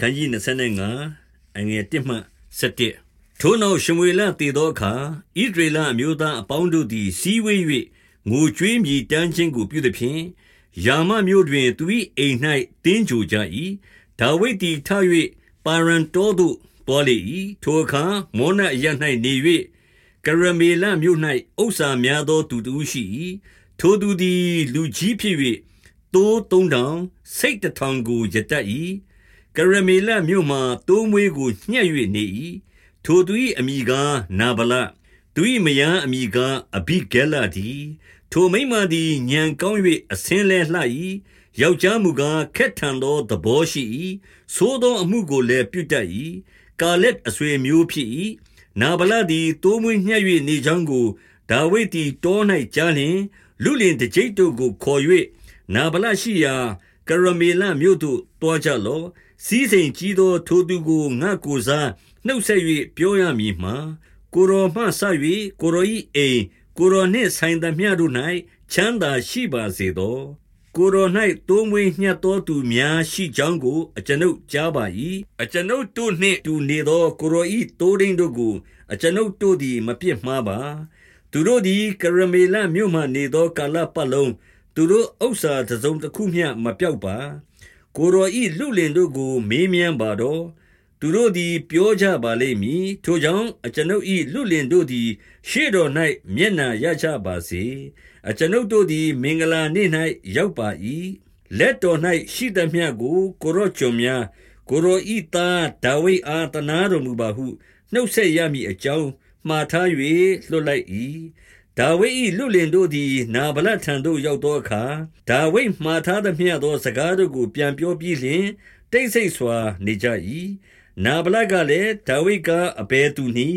ခန်းကြီး25အငယ်1မှ7ထိုနောက်ရှမွေလတည်သောအခါဣဒရေလအမျိုးသားအပေါင်းတို့သည်စီးဝေး၍ငိုကြွေးမြည်တမ်းခြင်းကိုပြုသဖြင့်ယာမမျိုးတွင်သူ၏အိမ်၌တင်းကြိုကြ၏ဒါဝိဒ်သည်ထ၍ပါရန်တောသို့တွားလေ၏ထိုအခါမောနအရ၌နေ၍ကရမေလမြို့၌ဥစ္စာများသောသူတို့ရှိ၏ထိုသူသည်လူကြီးဖြစ်၍တိုးသုံးတောင်စိတ်တထောင်ကိုရတတ်၏ ကရမေလမြို့မှတိုးမွေးကိုညှက်၍နေ၏ထိုသူ၏အမိကားနာဗလသူ၏မယားအမိကားအဘိဂဲလသည်ထိုမိမသည်ညံကောင်း၍အစင်းလဲလှ၏ယောက်ျားမူကားခက်ထန်သောသဘောရှိ၏သို့သောအမှုကိုလည်းပြုတတ်၏ကာလက်အဆွေမျိုးဖြစ်၏နာဗလသည်တိုးမွေးညှက်၍နေကြောင်းကိုဒါဝိဒ်သည်တော၌ကြားလျင်လူလင်တကြိတ်တို့ကိုခေါ်၍နာဗလရှိရာ ကရမေလမြို့သို့တွားကြလော့စီးစိမ်ကြီးသောထိုသူကိုငါကိုစားနှုတ်ဆက်၍ပြောရမည်မှာကိုရောမှဆ၍ကိုရောဤအိမ်ကိုရောနှင့်ဆိုင်သမျှတို့၌ချမ်းသာရှိပါစေသောကိုယ်တော်၌တိုးမွေးညှပ်သောသူများရှိကြောင်းကိုအကျွန်ုပ်ကြားပါ၏အကျွန်ုပ်တို့နှင့်တူနေသောကိုယ်တော်၏တိုးရင်းတို့ကိုအကျွန်ုပ်တို့သည်မပြစ်မှားပါ သူတို့သည်ကရမေလမြို့မှနေသောကာလပတ်လုံး သူတို့ဥစ္စာတစုံတစ်ခုမျှမပြောက်ပါ ကိုယ်တော်ဤလူလင်တို့ကို မေးမြန်းပါတော့သူတို့သည်ပြောကြပါလိမ့်မည်ထိုကြောင့်အကျွန်ုပ်၏လူလင်တို့သည် ရှေ့တော်၌မျက်နှာရကြပါစေအကျွန်ုပ်တို့သည် မင်္ဂလာနေ့၌ရောက်ပါ၏လက်တော်၌ရှိသမျှကို ကိုရော့ကျွန်များကိုရောဤသားဒါဝိဒ်အားတနာတော်မူပါဟုနှုတ်ဆက်ရမည်အကြောင်းမှားထား၍လွတ်လိုက်၏ ဒါဝိဒ်၏လူလင်တို့သည် နာဗလထံသို့ရောက်သောအခါဒါဝိဒ်မှားထားသမျှသော စကားတို့ကို ပြန်ပြောပြီးလျှင်တိတ်ဆိတ်စွာနေကြ၏နာဗလကလည်းဒါဝိဒ်ကအဘဲသူနှီ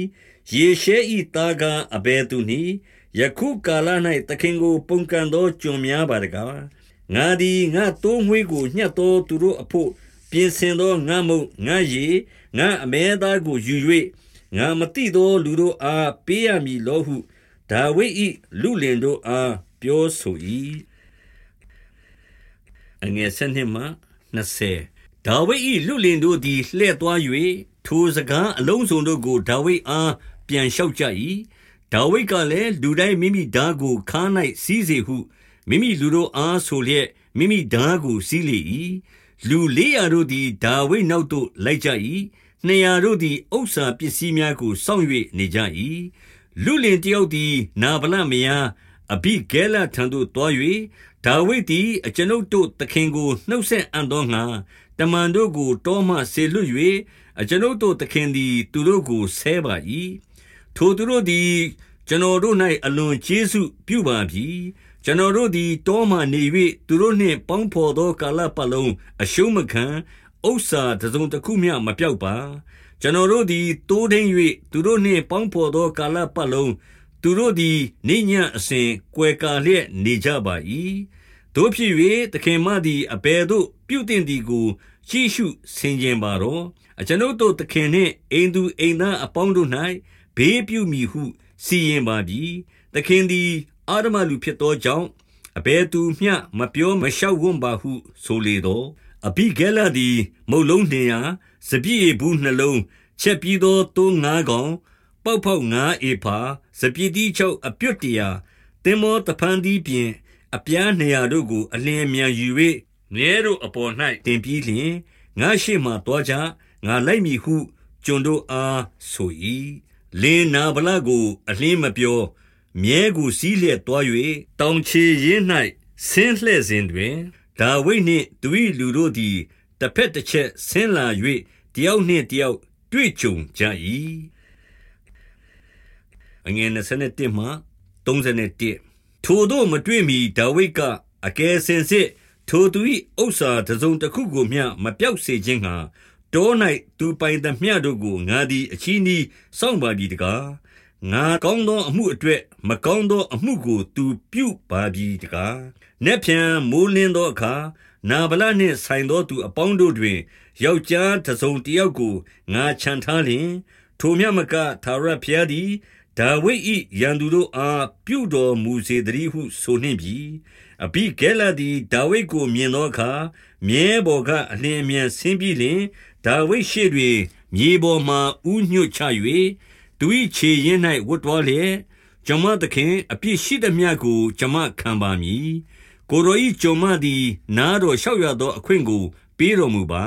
ယေရှဲဤသားကအဘဲသူနှီယခုကာလ၌သခင်ကို ပုန်ကန်သောကျွန်များပါတကားငါသည်ငါတိုးမွေးကိုညှက်သောသူတို့အဖို့ပြင်ဆင်သောငါမုတ်ငါရီငါအမဲသားကိုယူ၍ငါမတိသောလူတို့အားပေးရမည်လောဟု ဒါဝိဒ်၏လူလင်တို့အားပြောဆို၏အငယ်၁၂မှ20ဒါဝိဒ်၏လူလင်တို့သည်လှည့်သွား၍ထိုစကားအလုံးစုံတို့ကိုဒါဝိဒ်အားပြန်လျှောက်ကြ၏ဒါဝိဒ်ကလည်းလူတိုင်းမိမိဓာကိုခါ၌စီးစေဟုမိမိလူတို့အားဆိုလျက်မိမိဓာကိုစီးလေ၏လူလေးရာတို့သည်ဒါဝိဒ်နောက်သို့လိုက်ကြ၏နှစ်ရာတို့သည်ဥစ္စာပစ္စည်းများကိုစောင့်၍နေကြ၏ လူလင်တယောက်သည် နာဗလမယားအဘိဂဲလထံသို့တွား၍ဒါဝိဒ်သည် အကျွန်ုပ်တို့သခင်ကို နှုတ်ဆက်အံ့သောငါတမန်တို့ကို တောမှဆေလွတ်၍အကျွန်ုပ်တို့သခင်သည် သူတို့ကို ဆဲပါ၏ထိုသူတို့သည် ကျွန်တော်တို့၌အလွန်ကျေးဇူးပြုပါပြီ ကျွန်တော်တို့သည် တောမှနေ၍သူတို့နှင့် ပေါင်းဖော်သော ကာလပတ်လုံး အရှုံးမခံ ဥစ္စာတစုံတစ်ခုမျှမပြောက်ပါကျွန်တော်တို့သည်တိုးထိန်၍သူတို့နှင့်ပေါင်းဖော်သောကာလပတ်လုံးသူတို့သည်နေညံ့အစဉ်ကွယ်ကာလျက်နေကြပါ၏တို့ဖြစ်၍သခင်မသည်အဘယ်သို့ပြုတင်သည်ကိုရှိရှုဆင်ခြင်ပါတော့အကျွန်ုပ်တို့သခင်နှင့်အိမ်သူအိမ်သားအပေါင်းတို့၌ဘေးပြုမည်ဟုစီရင်ပါပြီသခင်သည်အာရမလူဖြစ်သောကြောင့်အဘယ်သူမျှမပြောမလျှောက်ဝံ့ပါဟုဆိုလေတော့ အဘိဂဲလသည် မုတ်လုံးနှင်ရာ စပြည့်ဘူးနှလုံး ချက်ပြီးသောတိုးငါးကောင် ပေါက်ပေါက်ငါးအေဖာစပြည့်တိချုပ်အပြုတ်တရာတင်မောတဖန်သည်ပြင် အပြားနေရာတို့ကို အလင်းမြန်ယူ၍မြဲတို့အပေါ်၌တင်ပြီးလျင် ငါရှိမှတွားကြ ငါလိုက်မည်ဟု ကျွန်တို့အားဆို၏လင်းနာဗလကို အလင်းမပြော မြဲကိုစီးလျက်တွား၍တောင်ချေရင်း၌ဆင်းလှဲ့စဉ်တွင် ဒါဝိဒ်နှင့်သူ၏လူတို့သည်တစ်ဖက်တစ်ချက်ဆင်းလာ၍တယောက်နှင့်တယောက်တွေ့ကြုံကြ၏အငယ်27မှ31ထိုတို့မတွေ့မီဒါဝိဒ်ကအကယ်စင်စစ်ထိုသူ၏ဥစ္စာတစုံတစ်ခုကိုမျှမပြောက်စေခြင်းငှာတော၌သူပိုင်သမျှတို့ကိုငါသည်အချီးနှီးစောင့်ပါပြီတကားငါကောင်းသောအမှုအတွက်မကောင်းသောအမှုကိုသူပြုပါပြီတကား။ နက်ဖြန်မိုးလင်းသောအခါနာဗလနှင့်ဆိုင်သောသူအပေါင်းတို့တွင်ယောက်ျားတစုံတယောက်ကိုငါခြံထားလျင် ထိုမြတ်မကသာရဖျားသည်ဒါဝိဒ်၏ရန်သူတို့အားပြုတော်မူစေတည်းဟုဆိုနှင့်ပြီအဘိဂဲလသည်ဒါဝိဒ်ကိုမြင်သောအခါမြဲပေါ်ကအလင်းအမြန်ဆင်းပြီးလျှင်ဒါဝိဒ်ရှေ့တွင်မြေပေါ်မှဥညွတ်ချ၍သူ၏ခြေရင်း၌ဝတ်တော်လျက်ကျွန်မသခင်အပြစ်ရှိသမျှကိုကျွန်မခံပါမည် ကိုရောဤကျွန်မသည် နားတော်လျှောက်ရသော အခွင့်ကို ပေးတော်မူပါ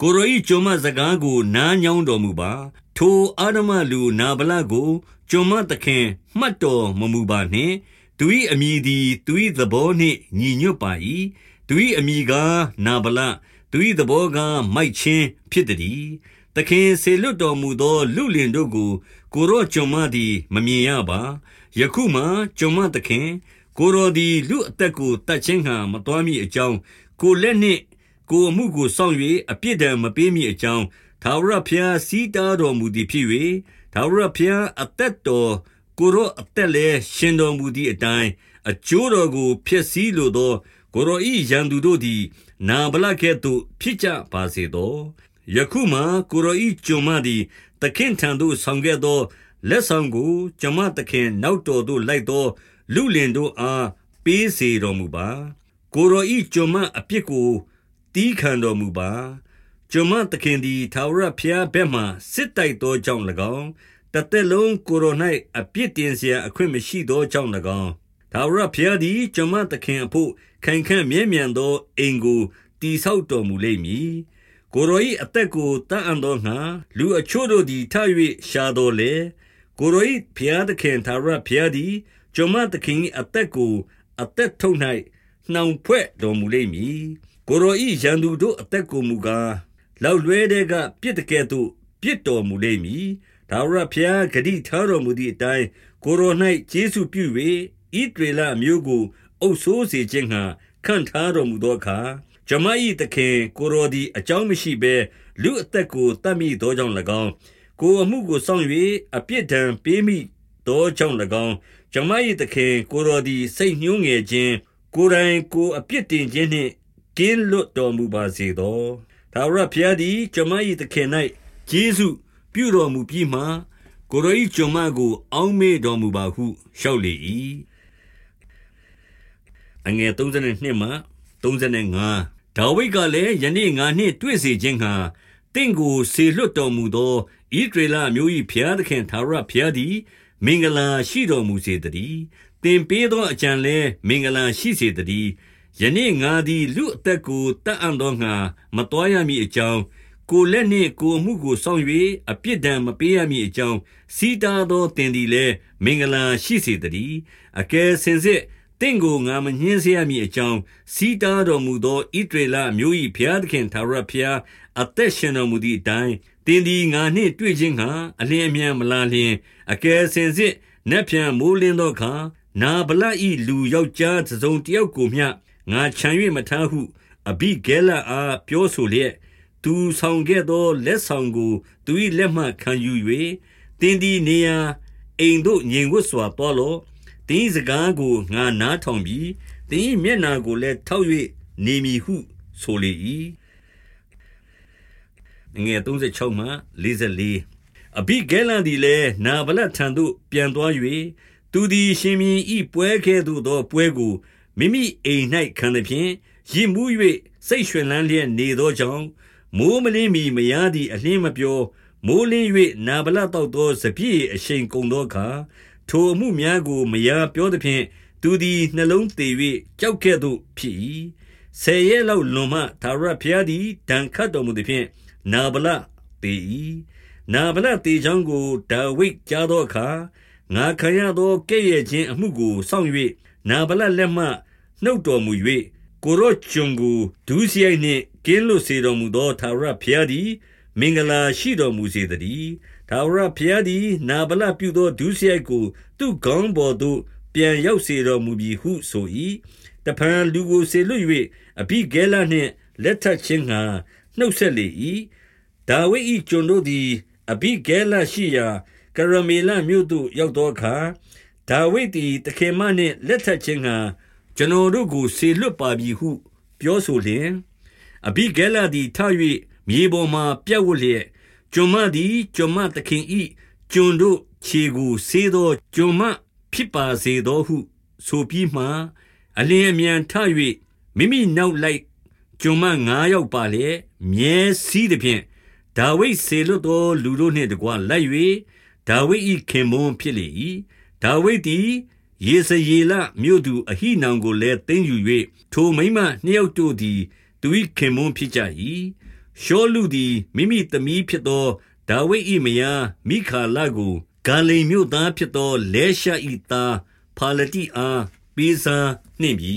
ကိုရောဤကျွန်မစကားကို နားညောင်းတော်မူပါ ထိုအာရမလူနာဗလကို ကျွန်မသခင် မှတ်တော်မမူပါနှင့် သူ၏အမည်သည် သူ၏သဘောနှင့် ညီညွတ်ပါ၏သူ၏အမည်ကား နာဗလ သူ၏သဘောကား မိုက်ချင်းဖြစ်သည်သခင်ဆေလွတ်တော်မူသောလူလင်တို့ကို ကိုရောကျွန်မသည် မမြင်ရပါ ယခုမှကျွန်မသခင် ကိုရောသည်လူအသက်ကိုတတ်ခြင်းဟံမတော်မီအကြောင်းကိုလက်နှင့်ကိုအမှုကိုစောင့်၍အပြစ်ဒဏ်မပေးမီအကြောင်းသာဝရဖျားစီးတားတော်မူသည်ဖြစ်၍ထာဝရဘုရားအသက်တော်ကိုရောအသက်လည်းရှင်တော်မူသည့်အတိုင်းအကျိုးတော်ကိုဖျက်ဆီးလိုသော ကိုရောဤရန်သူတို့သည် နာဗလကဲ့သို့ဖြစ်ကြပါစေသောယခုမှကိုရောဤကျွန်မသည်သခင်ထံသို့ဆောင်ခဲ့သောလက်ဆောင်ကိုကျွန်မသခင်နောက်တော်သို့လိုက်သော လူလင်တို့အားပေးစေတော်မူပါကိုရောဤကျွန်မအပြစ်ကိုတီးခံတော်မူပါကျွန်မသခင်သည်ထာဝရဘုရားဘက်မှစစ်တိုက်သောကြောင့်၎င်းတသက်လုံးကိုရို၌အပြစ်တင်เสียအခွင့်မရှိသောကြောင့်၎င်းထာဝရဘုရားသည်ကျွန်မသခင်အဖို့ခိုင်ခန့်မြဲမြံသောအိမ်ကိုတည်ဆောက်တော်မူလိမ့်မည်ကိုရို၏အသက်ကိုတန်အံ့သောငါလူအချို့တို့သည်ထ၍ရှာတော်လေကိုရို၏ဘုရားသခင်ထာဝရဘုရားသည် ကျွန်မသခင်၏အသက်ကိုအသက်ထုံ၌နှောင်ဖွဲ့တော်မူလိမ့်မည်ကိုရို၏ရန်သူတို့အသက်ကိုမူကားလောက်လွဲတဲ့ကပြစ်တကဲ့သို့ပြစ်တော်မူလိမ့်မည်။ဒါဝရဘုရားဂတိထားတော်မူသည့်အတိုင်းကိုရို၌ကျေးဇူးပြု၍ဣဒေလမျိုးကို အုပ်ဆိုးစေခြင်းဟံခံထားတော်မူသောအခါဂျမ၏သခင်ကိုရိုသည်အကြောင်းမရှိဘဲလူအသက်ကိုတတ်မိသောကြောင့်၎င်းကိုအမှုကိုဆောင်၍အပြစ်ဒဏ်ပေးမိသောကြောင့်၎င်း ဂျမ၏သခင်ကိုရိုသည်စိတ်ညှိုးငယ်ခြင်းကိုယ်တိုင်ကိုအပြစ်တင်ခြင်းနှင့်ကင်းလွတ်တော်မူပါစေသောထာဝရဘုရားသည်ကျွန်မ၏သခင်၌ကျေးဇူးပြုတော်မူပြီးမှကိုရော၏ကျွန်မကိုအောင်းမေ့တော်မူပါဟုလျှောက်လေ၏အငယ်32မှ35ဒါဝိဒ်ကလည်းယနေ့ငါနှင့်တွေ့စေခြင်းဟာတင့်ကိုဆေလွတ်တော်မူသောဣဒရေလမျိုး၏ဘုရားသခင်သာရဘုရားသည် မင်္ဂလာရှိတော်မူစေတည်းတင်ပေးသောအကြံလဲမင်္ဂလာရှိစေတည်းယနေ့ငါသည်လူအသက်ကိုတတ်အံ့သောငါမတော်ရမည်အကြောင်းကိုလက်နှင့်ကိုမှုကိုဆောင်၍အပြစ်ဒဏ်မပေးရမည်အကြောင်းစီးတားသောတင်သည်လည်းမင်္ဂလာရှိစေတည်းအကယ်စင်စစ်တင့်ကိုငါမညှင်းစေရမည်အကြောင်းစီးတားတော်မူသောဣဒရေလမျိုး၏ဘုရားသခင်သာရဘုရားအသက်ရှင်တော်မူသည့်အတိုင်း တင်သည်ငါနှင့်တွေ့ခြင်းဟာအလင်းအမြန်မလာလျင်အကယ်စင်စစ်နက်ပြန်မိုးလင်းသောအခါနာဗလဤလူယောက်ျားသစုံတယောက်ကိုမျှငါခြံ၍မထားဟုအဘိဂဲလအားပြောဆိုလျက်သူဆောင်ခဲ့သောလက်ဆောင်ကိုသူ၏လက်မှခံယူ၍တင်းဒီနေရာအိမ်သို့ငြိမ်ဝတ်စွာတော်လောတင်းစကားကိုငါနားထောင်ပြီးတင်းမျက်နာကိုလည်းထောက်၍နေမည်ဟုဆိုလေ၏ ငွေ36မှ44အဘိဂဲလန်သည်လည်းနာဗလထံသို့ပြန်သွား၍သူသည်ရှင်မြင်းဤပွဲကဲ့သို့သောပွဲကိုမိမိအိမ်၌ခံသည်ဖြင့်ရည်မှု၍စိတ်ရွှင်လန်းလျက်နေသောကြောင့်မိုးမလင်းမီမယားသည်အလင်းမပြောမိုးလင်း၍နာဗလတောက်သောစပြည့်အရှိန်ကုန်သောအခါထိုအမှုများကိုမယားပြောသည်ဖြင့်သူသည်နှလုံးသေး၍ကြောက်ကဲ့သို့ဖြစ်၏ဆယ်ရဲလောက်လွန်မှသာရဖျားသည်ဒဏ်ခတ်တော်မူသည်ဖြင့် နာဗလသေ၏နာဗလသေချောင်းကိုဒါဝိဒ်ကြားသောအခါငါခံရသောကဲ့ရဲ့ခြင်းအမှုကိုစောင့်၍နာဗလလက်မှနှုတ်တော်မူ၍ကိုရော့ကျွန်ကိုဒုစရိုက်နှင့်ကင်းလွတ်စေတော်မူသောသာရဘုရားသည် မင်္ဂလာရှိတော်မူစေတည်းသာရဘုရားသည် နာဗလပြုသောဒုစရိုက်ကို သူ့ခေါင်းပေါ်သို့ပြန်ရောက်စေတော်မူပြီဟုဆို၏တဖန်လူကိုစေလွတ်၍အဘိဂဲလနှင့်လက်ထပ်ခြင်းငှာနှုတ်ဆက်လေ၏ ဒါဝိဒ်၏ကျွန်တို့သည်အဘိဂဲလရှိရာကရမေလမြို့သို့ရောက်သောအခါဒါဝိဒ်သည်တခင်မနှင့်လက်ထပ်ခြင်းငှာကျွန်တော်တို့ကိုဆေလွတ်ပါပြီဟု ပြောဆိုလျင်အဘိဂဲလသည်ထ၍မြေပေါ်မှပြတ်ဝတ်လျက်ကျွန်မသည်ကျွန်မသခင်ဤကျွန်တို့ခြေကိုဆေးသောကျွန်မဖြစ်ပါစေသောဟု ဆိုပြီးမှအလျင်အမြန်ထ၍မိမိနောက်လိုက်ကျွန်မငါးယောက်ပါလျက်မြဲစည်းသည်ဖြင့် ဒါဝိဒ်ဆေလွတ်သောလူတို့နှင့်တကွလိုက်၍ဒါဝိဒ်၏ခင်မွန်းဖြစ်လေ၏ဒါဝိဒ်သည်ယေစယေလမြို့သူအဟိနောင်ကိုလည်းသိမ်းယူ၍ထိုမိမနှစ်ယောက်တို့သည်သူ၏ခင်မွန်းဖြစ်ကြ၏ရှောလူသည်မိမိသမီးဖြစ်သောဒါဝိဒ်၏မယားမိခါလကိုဂါလိမ်မြို့သားဖြစ်သောလဲရှ၏သားဖာလတိအားပေးစားနှင့်ပြီ